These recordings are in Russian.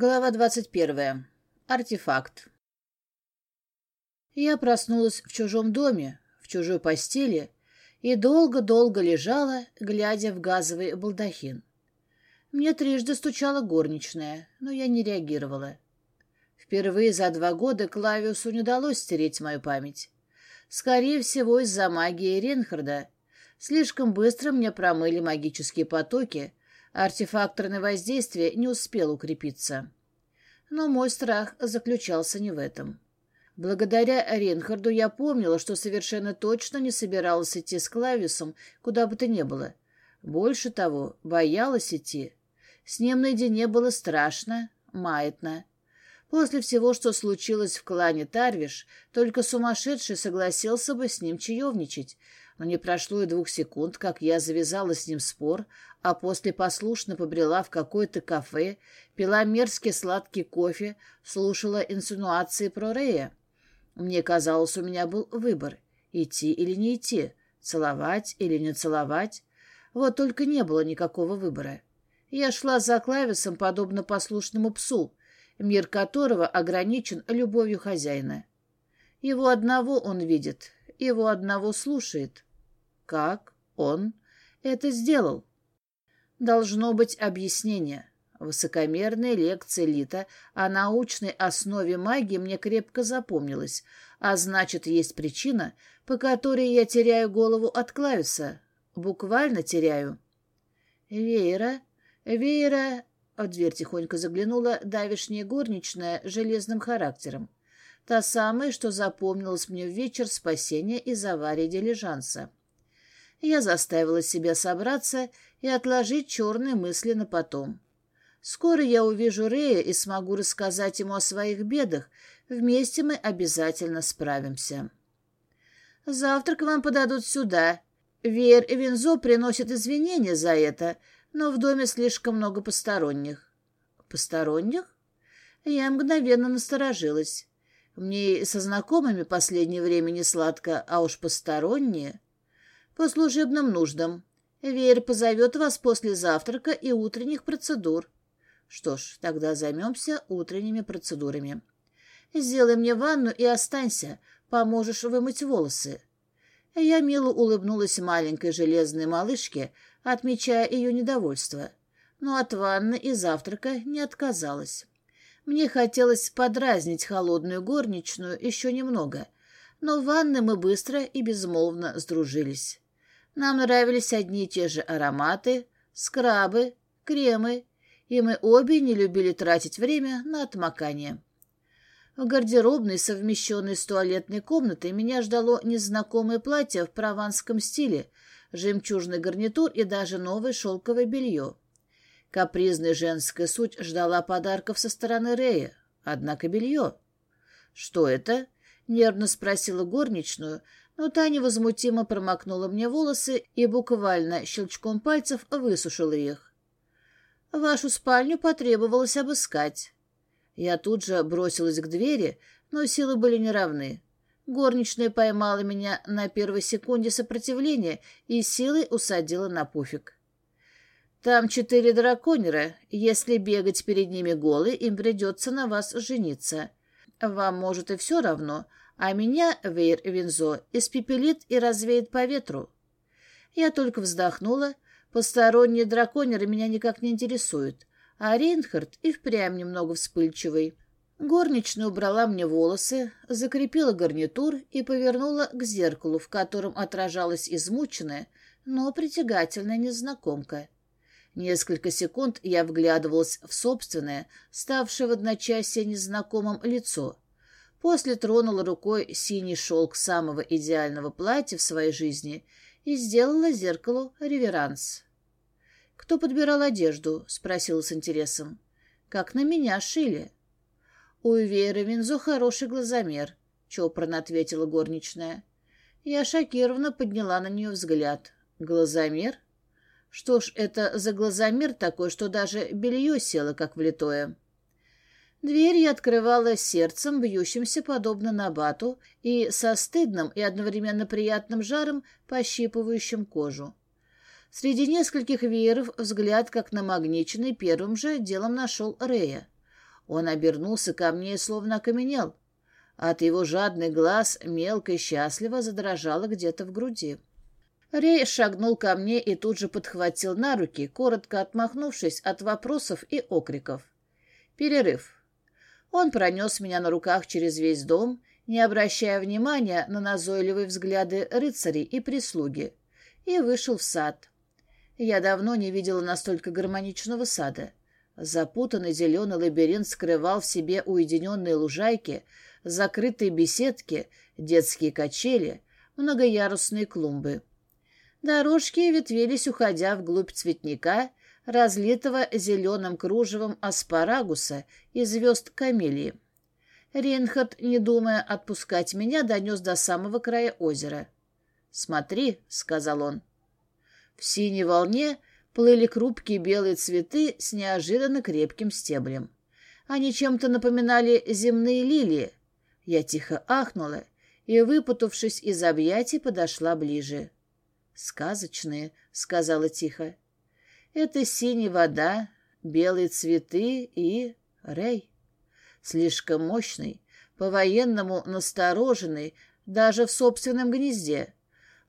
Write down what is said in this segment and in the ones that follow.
Глава двадцать первая. Артефакт. Я проснулась в чужом доме, в чужой постели и долго-долго лежала, глядя в газовый балдахин. Мне трижды стучала горничная, но я не реагировала. Впервые за два года Клавиусу не удалось стереть мою память. Скорее всего, из-за магии Ренхарда. Слишком быстро мне промыли магические потоки — Артефакторное воздействие не успело укрепиться. Но мой страх заключался не в этом. Благодаря Ренхарду я помнила, что совершенно точно не собиралась идти с Клависом куда бы то ни было. Больше того, боялась идти. С ним наедине было страшно, маятно. После всего, что случилось в клане Тарвиш, только сумасшедший согласился бы с ним чаевничать, но не прошло и двух секунд, как я завязала с ним спор, а после послушно побрела в какое-то кафе, пила мерзкий сладкий кофе, слушала инсинуации про Рея. Мне казалось, у меня был выбор — идти или не идти, целовать или не целовать. Вот только не было никакого выбора. Я шла за клависом, подобно послушному псу, мир которого ограничен любовью хозяина. Его одного он видит, его одного слушает — как он это сделал? Должно быть объяснение. Высокомерная лекция Лита о научной основе магии мне крепко запомнилась, а значит, есть причина, по которой я теряю голову от Клависа. Буквально теряю. «Веера, Веера...» В дверь тихонько заглянула давишняя горничная железным характером. Та самая, что запомнилась мне в вечер спасения из аварии дилижанса я заставила себя собраться и отложить черные мысли на потом. Скоро я увижу Рея и смогу рассказать ему о своих бедах. Вместе мы обязательно справимся. Завтрак вам подадут сюда. Вер и Винзо приносят извинения за это, но в доме слишком много посторонних. Посторонних? Я мгновенно насторожилась. Мне со знакомыми последнее время не сладко, а уж посторонние... По служебным нуждам. Веер позовет вас после завтрака и утренних процедур. Что ж, тогда займемся утренними процедурами. Сделай мне ванну и останься, поможешь вымыть волосы. Я мило улыбнулась маленькой железной малышке, отмечая ее недовольство, но от ванны и завтрака не отказалась. Мне хотелось подразнить холодную горничную еще немного, но в ванной мы быстро и безмолвно сдружились. Нам нравились одни и те же ароматы, скрабы, кремы, и мы обе не любили тратить время на отмокание. В гардеробной, совмещенной с туалетной комнатой, меня ждало незнакомое платье в прованском стиле, жемчужный гарнитур и даже новое шелковое белье. Капризная женская суть ждала подарков со стороны Рея, однако белье. «Что это?» — нервно спросила горничную, но та невозмутимо промокнула мне волосы и буквально щелчком пальцев высушила их. «Вашу спальню потребовалось обыскать». Я тут же бросилась к двери, но силы были неравны. Горничная поймала меня на первой секунде сопротивления и силой усадила на пуфик. «Там четыре драконера. Если бегать перед ними голой, им придется на вас жениться. Вам, может, и все равно, а меня Вейр Винзо испепелит и развеет по ветру. Я только вздохнула. Посторонние драконеры меня никак не интересуют, а Рейнхард и впрямь немного вспыльчивый. Горничная убрала мне волосы, закрепила гарнитур и повернула к зеркалу, в котором отражалась измученная, но притягательная незнакомка. Несколько секунд я вглядывалась в собственное, ставшее в одночасье незнакомым лицо — После тронула рукой синий шелк самого идеального платья в своей жизни и сделала зеркалу реверанс. «Кто подбирал одежду?» — спросила с интересом. «Как на меня шили». «У Веры Винзо хороший глазомер», — чопорно ответила горничная. Я шокированно подняла на нее взгляд. «Глазомер? Что ж, это за глазомер такой, что даже белье село как влитое?» Дверь я открывала сердцем, бьющимся подобно набату, и со стыдным и одновременно приятным жаром, пощипывающим кожу. Среди нескольких вееров взгляд, как намагниченный, первым же делом нашел Рея. Он обернулся ко мне и словно окаменел. От его жадный глаз мелко и счастливо задрожало где-то в груди. Рей шагнул ко мне и тут же подхватил на руки, коротко отмахнувшись от вопросов и окриков. Перерыв. Он пронес меня на руках через весь дом, не обращая внимания на назойливые взгляды рыцарей и прислуги, и вышел в сад. Я давно не видела настолько гармоничного сада. Запутанный зеленый лабиринт скрывал в себе уединенные лужайки, закрытые беседки, детские качели, многоярусные клумбы. Дорожки ветвились, уходя вглубь цветника, разлитого зеленым кружевом аспарагуса и звезд камелии. Рейнхард, не думая отпускать меня, донес до самого края озера. «Смотри», — сказал он. В синей волне плыли крупкие белые цветы с неожиданно крепким стеблем. Они чем-то напоминали земные лилии. Я тихо ахнула и, выпутавшись из объятий, подошла ближе. «Сказочные», — сказала тихо. «Это синяя вода, белые цветы и... Рэй. Слишком мощный, по-военному настороженный, даже в собственном гнезде.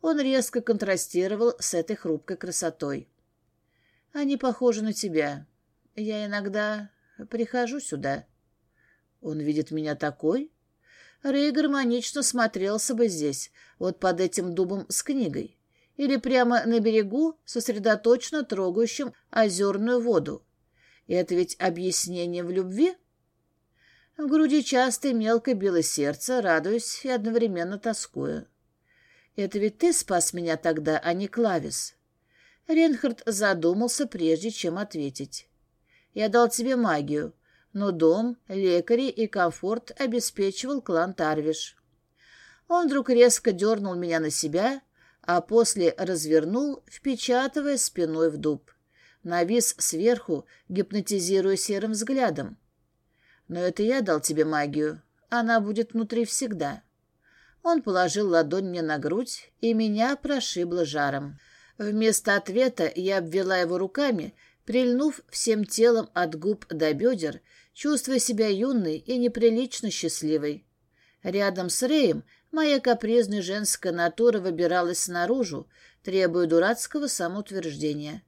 Он резко контрастировал с этой хрупкой красотой. Они похожи на тебя. Я иногда прихожу сюда. Он видит меня такой? Рэй гармонично смотрелся бы здесь, вот под этим дубом с книгой. Или прямо на берегу, сосредоточенно трогающим озерную воду. И это ведь объяснение в любви? В груди часто и мелко било сердце, радуясь и одновременно тоскуя. Это ведь ты спас меня тогда, а не Клавис. Ренхард задумался, прежде чем ответить. «Я дал тебе магию, но дом, лекари и комфорт обеспечивал клан Тарвиш». Он вдруг резко дернул меня на себя, а после развернул, впечатывая спиной в дуб. Навис сверху, гипнотизируя серым взглядом. «Но это я дал тебе магию. Она будет внутри всегда». Он положил ладонь мне на грудь, и меня прошибло жаром. Вместо ответа я обвела его руками, прильнув всем телом от губ до бедер, чувствуя себя юной и неприлично счастливой. Рядом с Рэем моя капризная женская натура выбиралась наружу, требуя дурацкого самоутверждения.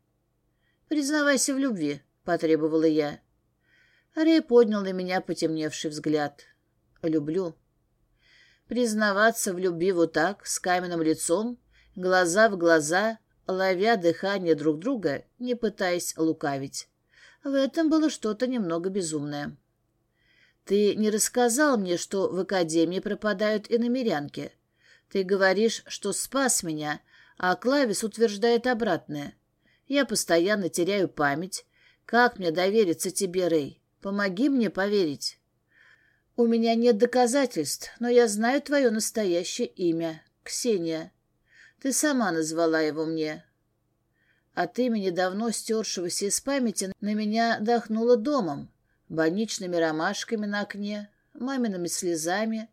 «Признавайся в любви», — потребовала я. Рэй поднял на меня потемневший взгляд. «Люблю». Признаваться в любви вот так, с каменным лицом, глаза в глаза, ловя дыхание друг друга, не пытаясь лукавить. В этом было что-то немного безумное. «Ты не рассказал мне, что в академии пропадают иномерянки. Ты говоришь, что спас меня, а Клавис утверждает обратное. Я постоянно теряю память. Как мне довериться тебе, Рэй? Помоги мне поверить». «У меня нет доказательств, но я знаю твое настоящее имя — Ксения. Ты сама назвала его мне. От имени давно стершегося из памяти на меня дохнуло домом, больничными ромашками на окне, мамиными слезами.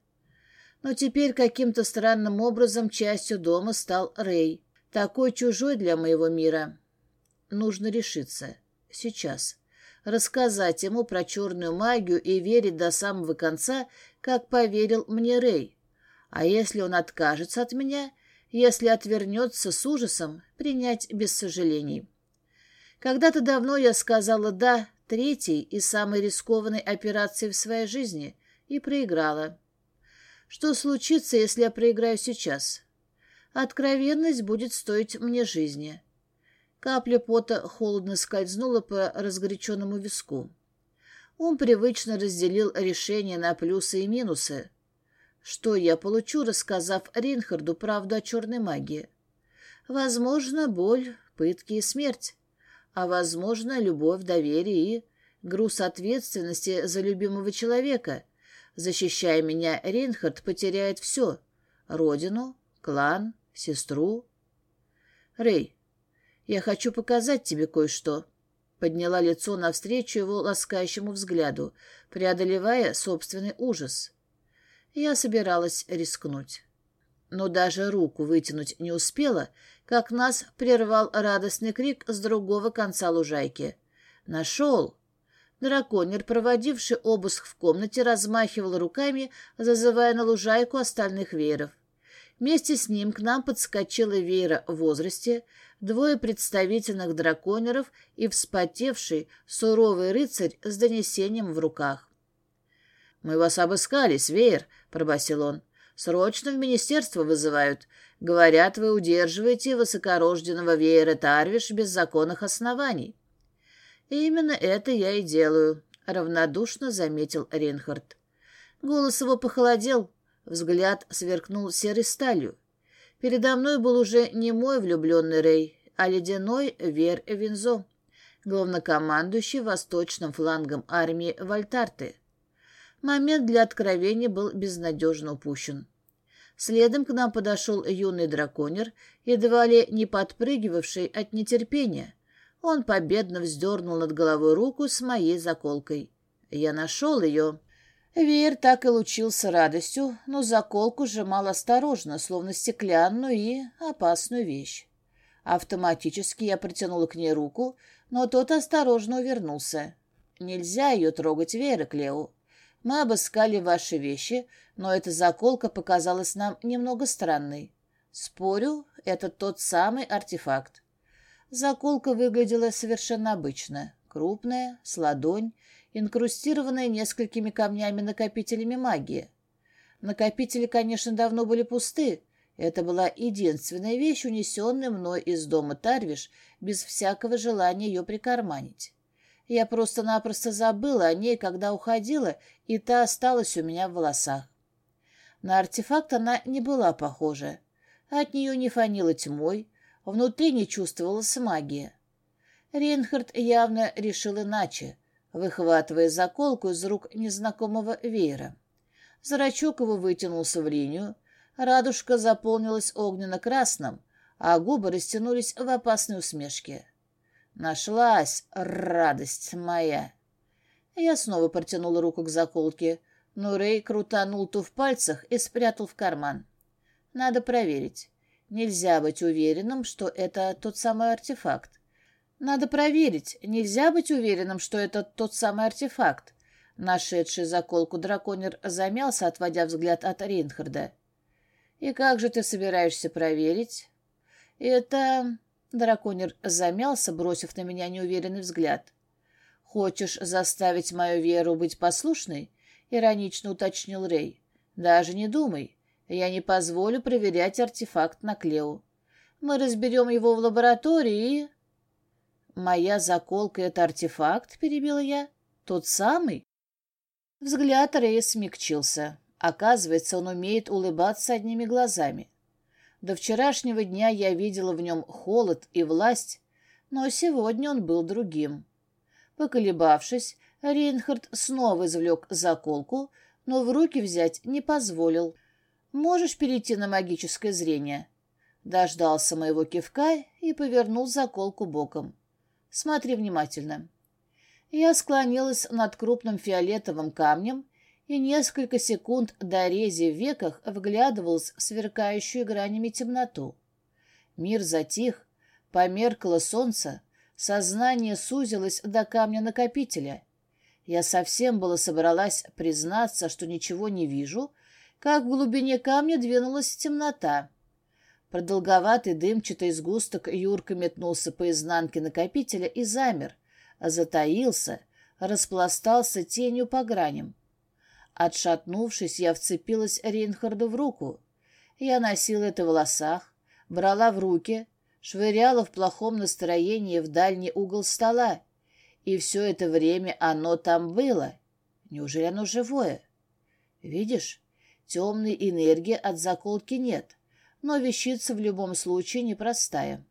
Но теперь каким-то странным образом частью дома стал Рэй, такой чужой для моего мира. Нужно решиться. Сейчас. Рассказать ему про черную магию и верить до самого конца, как поверил мне Рэй. А если он откажется от меня, если отвернется с ужасом, принять без сожалений. Когда-то давно я сказала «да» третьей и самой рискованной операции в своей жизни и проиграла. Что случится, если я проиграю сейчас? Откровенность будет стоить мне жизни. Капля пота холодно скользнула по разгоряченному виску. Он привычно разделил решение на плюсы и минусы, что я получу, рассказав Ринхарду правду о черной магии? Возможно, боль, пытки и смерть. А возможно, любовь, доверие и груз ответственности за любимого человека. Защищая меня, Ринхард потеряет все — родину, клан, сестру. Рэй, я хочу показать тебе кое-что. Подняла лицо навстречу его ласкающему взгляду, преодолевая собственный ужас. Я собиралась рискнуть. Но даже руку вытянуть не успела, как нас прервал радостный крик с другого конца лужайки. «Нашел!» Драконер, проводивший обыск в комнате, размахивал руками, зазывая на лужайку остальных вееров. Вместе с ним к нам подскочила веера в возрасте, двое представительных драконеров и вспотевший, суровый рыцарь с донесением в руках. «Мы вас обыскали, Свеер», — пробасил он. «Срочно в министерство вызывают. Говорят, вы удерживаете высокорожденного веера Тарвиш без законных оснований». «Именно это я и делаю», — равнодушно заметил Рейнхард. Голос его похолодел, взгляд сверкнул серой сталью. Передо мной был уже не мой влюбленный Рей, а ледяной Вер Винзо, главнокомандующий восточным флангом армии Вальтарты. Момент для откровения был безнадежно упущен. Следом к нам подошел юный драконер, едва ли не подпрыгивавший от нетерпения. Он победно вздернул над головой руку с моей заколкой. Я нашел ее. Веер так и лучился радостью, но заколку сжимал осторожно, словно стеклянную и опасную вещь. Автоматически я протянула к ней руку, но тот осторожно увернулся. «Нельзя ее трогать, Вера, Клео. Мы обыскали ваши вещи, но эта заколка показалась нам немного странной. Спорю, это тот самый артефакт. Заколка выглядела совершенно обычно. Крупная, с ладонь, инкрустированная несколькими камнями-накопителями магии. Накопители, конечно, давно были пусты. Это была единственная вещь, унесенная мной из дома Тарвиш, без всякого желания ее прикарманить. Я просто-напросто забыла о ней, когда уходила, и та осталась у меня в волосах. На артефакт она не была похожа. От нее не фанила тьмой, внутри не чувствовалась магия. Рейнхард явно решил иначе, выхватывая заколку из рук незнакомого веера. Зрачок его вытянулся в линию, радужка заполнилась огненно-красным, а губы растянулись в опасной усмешке. Нашлась радость моя. Я снова протянула руку к заколке, но Рэй крутанул ту в пальцах и спрятал в карман. Надо проверить. Нельзя быть уверенным, что это тот самый артефакт. Надо проверить. Нельзя быть уверенным, что это тот самый артефакт. Нашедший заколку драконер замялся, отводя взгляд от Ринхарда. «И как же ты собираешься проверить?» «Это...» Драконер замялся, бросив на меня неуверенный взгляд. «Хочешь заставить мою веру быть послушной?» — иронично уточнил Рэй. «Даже не думай. Я не позволю проверять артефакт на Клеу. Мы разберем его в лаборатории и...» «Моя заколка — это артефакт?» — перебила я. «Тот самый?» Взгляд Рэя смягчился. Оказывается, он умеет улыбаться одними глазами. До вчерашнего дня я видела в нем холод и власть, но сегодня он был другим. Поколебавшись, Рейнхард снова извлек заколку, но в руки взять не позволил. «Можешь перейти на магическое зрение?» Дождался моего кивка и повернул заколку боком. «Смотри внимательно». Я склонилась над крупным фиолетовым камнем и несколько секунд до рези в веках вглядывалась в сверкающую гранями темноту. Мир затих, померкло солнце, сознание сузилось до камня-накопителя. Я совсем было собралась признаться, что ничего не вижу, как в глубине камня двинулась темнота. Продолговатый дымчатый сгусток Юрка метнулся по изнанке накопителя и замер, затаился, распластался тенью по граням. Отшатнувшись, я вцепилась Рейнхарду в руку. Я носила это в волосах, брала в руки, швыряла в плохом настроении в дальний угол стола. И все это время оно там было. Неужели оно живое? Видишь, темной энергии от заколки нет, но вещица в любом случае непростая.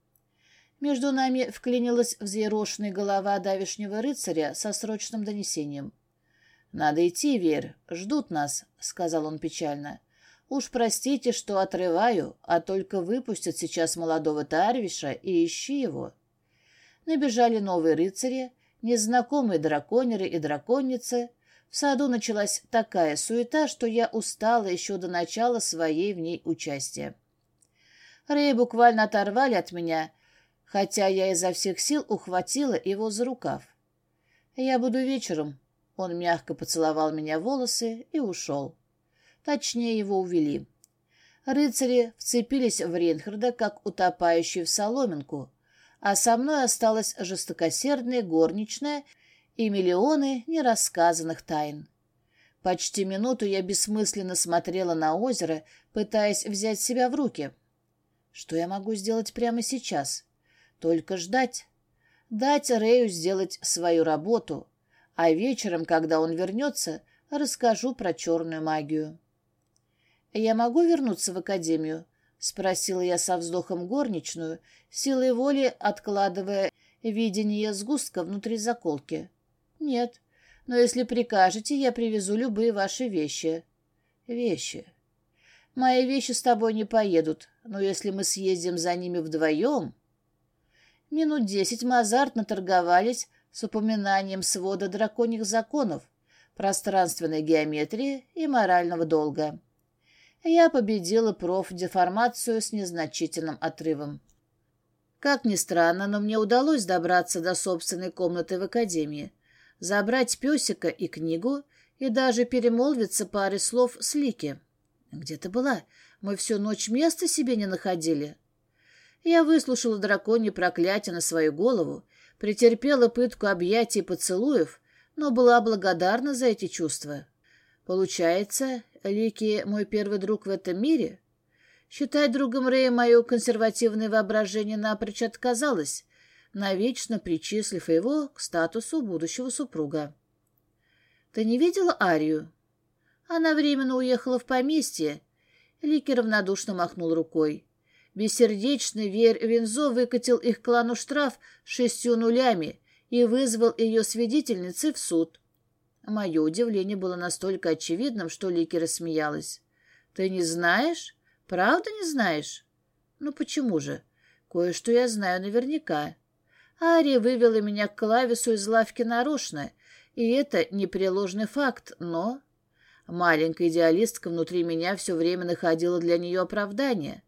Между нами вклинилась взъерошенная голова давешнего рыцаря со срочным донесением. «Надо идти, Вер, ждут нас», — сказал он печально. «Уж простите, что отрываю, а только выпустят сейчас молодого Тарвиша и ищи его». Набежали новые рыцари, незнакомые драконеры и драконицы. В саду началась такая суета, что я устала еще до начала своей в ней участия. Рэй буквально оторвали от меня, хотя я изо всех сил ухватила его за рукав. Я буду вечером. Он мягко поцеловал меня в волосы и ушел. Точнее, его увели. Рыцари вцепились в Рейнхарда, как утопающие в соломинку, а со мной осталась жестокосердная горничная и миллионы нерассказанных тайн. Почти минуту я бессмысленно смотрела на озеро, пытаясь взять себя в руки. Что я могу сделать прямо сейчас? Только ждать. Дать Рэю сделать свою работу, а вечером, когда он вернется, расскажу про черную магию. «Я могу вернуться в академию?» — спросила я со вздохом горничную, силой воли откладывая видение сгустка внутри заколки. «Нет, но если прикажете, я привезу любые ваши вещи». «Вещи. Мои вещи с тобой не поедут, но если мы съездим за ними вдвоем...» Минут десять мы азартно торговались с упоминанием свода драконьих законов, пространственной геометрии и морального долга. Я победила профдеформацию с незначительным отрывом. Как ни странно, но мне удалось добраться до собственной комнаты в академии, забрать песика и книгу и даже перемолвиться парой слов с Лики. «Где ты была? Мы всю ночь места себе не находили». Я выслушала драконье проклятие на свою голову, претерпела пытку объятий и поцелуев, но была благодарна за эти чувства. Получается, Лики — мой первый друг в этом мире? Считать другом Рэя мое консервативное воображение напрочь отказалось, навечно причислив его к статусу будущего супруга. «Ты не видела Арию?» Она временно уехала в поместье. Лики равнодушно махнул рукой. Бессердечный Вензо выкатил их клану штраф шестью нулями и вызвал ее свидетельницей в суд. Мое удивление было настолько очевидным, что Лики рассмеялась. «Ты не знаешь? Правда не знаешь?» «Ну почему же? Кое-что я знаю наверняка. Ария вывела меня к клавису из лавки нарочно, и это непреложный факт, но...» Маленькая идеалистка внутри меня все время находила для нее оправдание.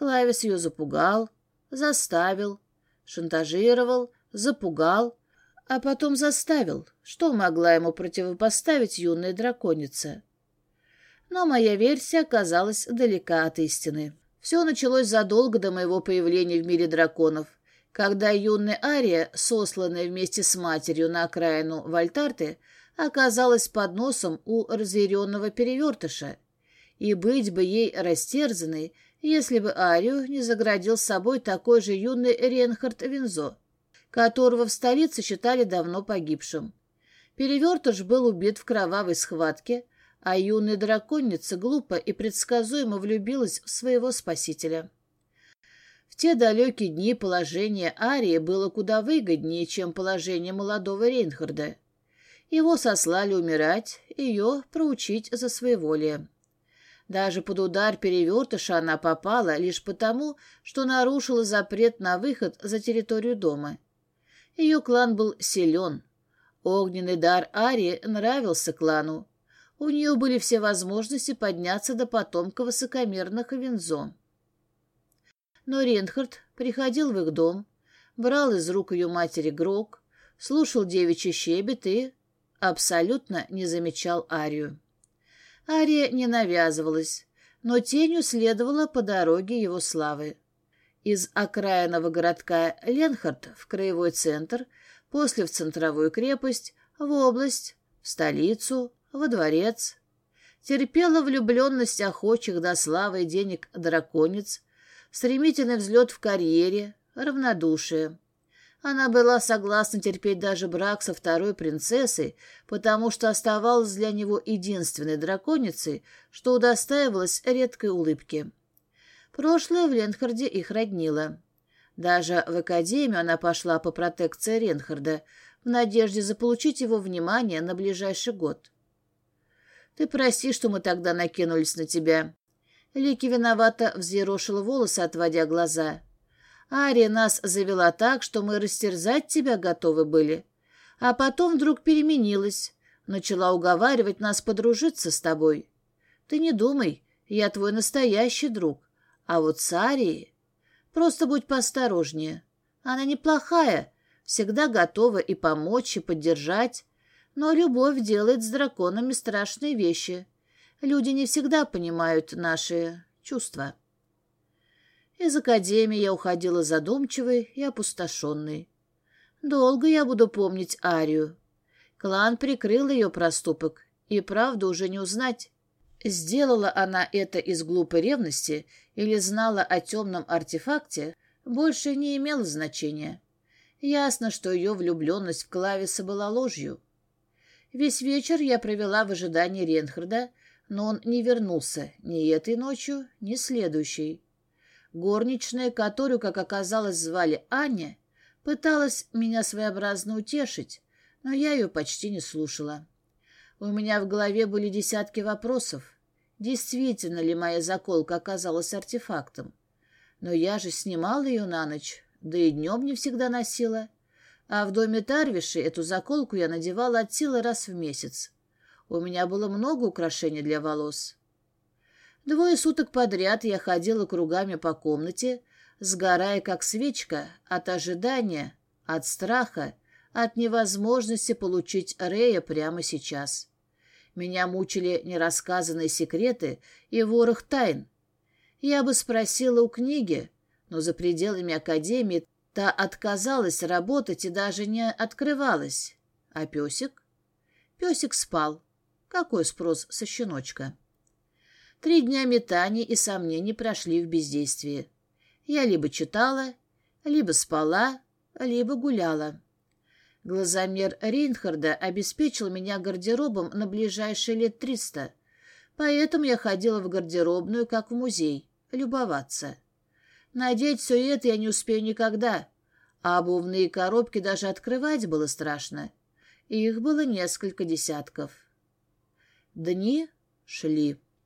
Клавис ее запугал, заставил, шантажировал, запугал, а потом заставил. Что могла ему противопоставить юная драконица? Но моя версия оказалась далека от истины. Все началось задолго до моего появления в мире драконов, когда юная Ария, сосланная вместе с матерью на окраину Вальтарты, оказалась под носом у разъяренного перевертыша. И быть бы ей растерзанной, если бы Арию не заградил с собой такой же юный Ренхард Винзо, которого в столице считали давно погибшим. Перевертыш был убит в кровавой схватке, а юная драконица глупо и предсказуемо влюбилась в своего спасителя. В те далекие дни положение Арии было куда выгоднее, чем положение молодого Рейнхарда. Его сослали умирать, ее проучить за своеволие. Даже под удар перевертыша она попала лишь потому, что нарушила запрет на выход за территорию дома. Ее клан был силен. Огненный дар Арии нравился клану. У нее были все возможности подняться до потомка высокомерных Винзо. Но Ренхард приходил в их дом, брал из рук ее матери грок, слушал девичий щебет и абсолютно не замечал Арию. Ария не навязывалась, но тенью следовала по дороге его славы. Из окраинного городка Ленхард в краевой центр, после в центровую крепость, в область, в столицу, во дворец. Терпела влюбленность охочих до славы и денег драконец, стремительный взлет в карьере, равнодушие. Она была согласна терпеть даже брак со второй принцессой, потому что оставалась для него единственной драконицей, что удостаивалась редкой улыбки. Прошлое в Ленхарде их роднило. Даже в академию она пошла по протекции Ренхарда, в надежде заполучить его внимание на ближайший год. «Ты прости, что мы тогда накинулись на тебя». Лики виновато взъерошила волосы, отводя глаза. Ария нас завела так, что мы растерзать тебя готовы были. А потом вдруг переменилась, начала уговаривать нас подружиться с тобой. Ты не думай, я твой настоящий друг. А вот с Арией... Просто будь поосторожнее. Она неплохая, всегда готова и помочь, и поддержать, но любовь делает с драконами страшные вещи. Люди не всегда понимают наши чувства. Из академии я уходила задумчивой и опустошенной. Долго я буду помнить Арию. Клан прикрыл ее проступок, и правду уже не узнать. Сделала она это из глупой ревности или знала о темном артефакте, больше не имело значения. Ясно, что ее влюбленность в Клависа была ложью. Весь вечер я провела в ожидании Ренхарда, но он не вернулся ни этой ночью, ни следующей. Горничная, которую, как оказалось, звали Аня, пыталась меня своеобразно утешить, но я ее почти не слушала. У меня в голове были десятки вопросов. Действительно ли моя заколка оказалась артефактом? Но я же снимала ее на ночь, да и днем не всегда носила. А в доме Тарвиши эту заколку я надевала от силы раз в месяц. У меня было много украшений для волос. Двое суток подряд я ходила кругами по комнате, сгорая как свечка от ожидания, от страха, от невозможности получить Рея прямо сейчас. Меня мучили нерассказанные секреты и ворох тайн. Я бы спросила у книги, но за пределами Академии та отказалась работать и даже не открывалась. А песик? Песик спал. Какой спрос со щеночка? Три дня метаний и сомнений прошли в бездействии. Я либо читала, либо спала, либо гуляла. Глазомер Рейнхарда обеспечил меня гардеробом на ближайшие лет триста, поэтому я ходила в гардеробную, как в музей, любоваться. Надеть все это я не успею никогда, а обувные коробки даже открывать было страшно. Их было несколько десятков. Дни шли.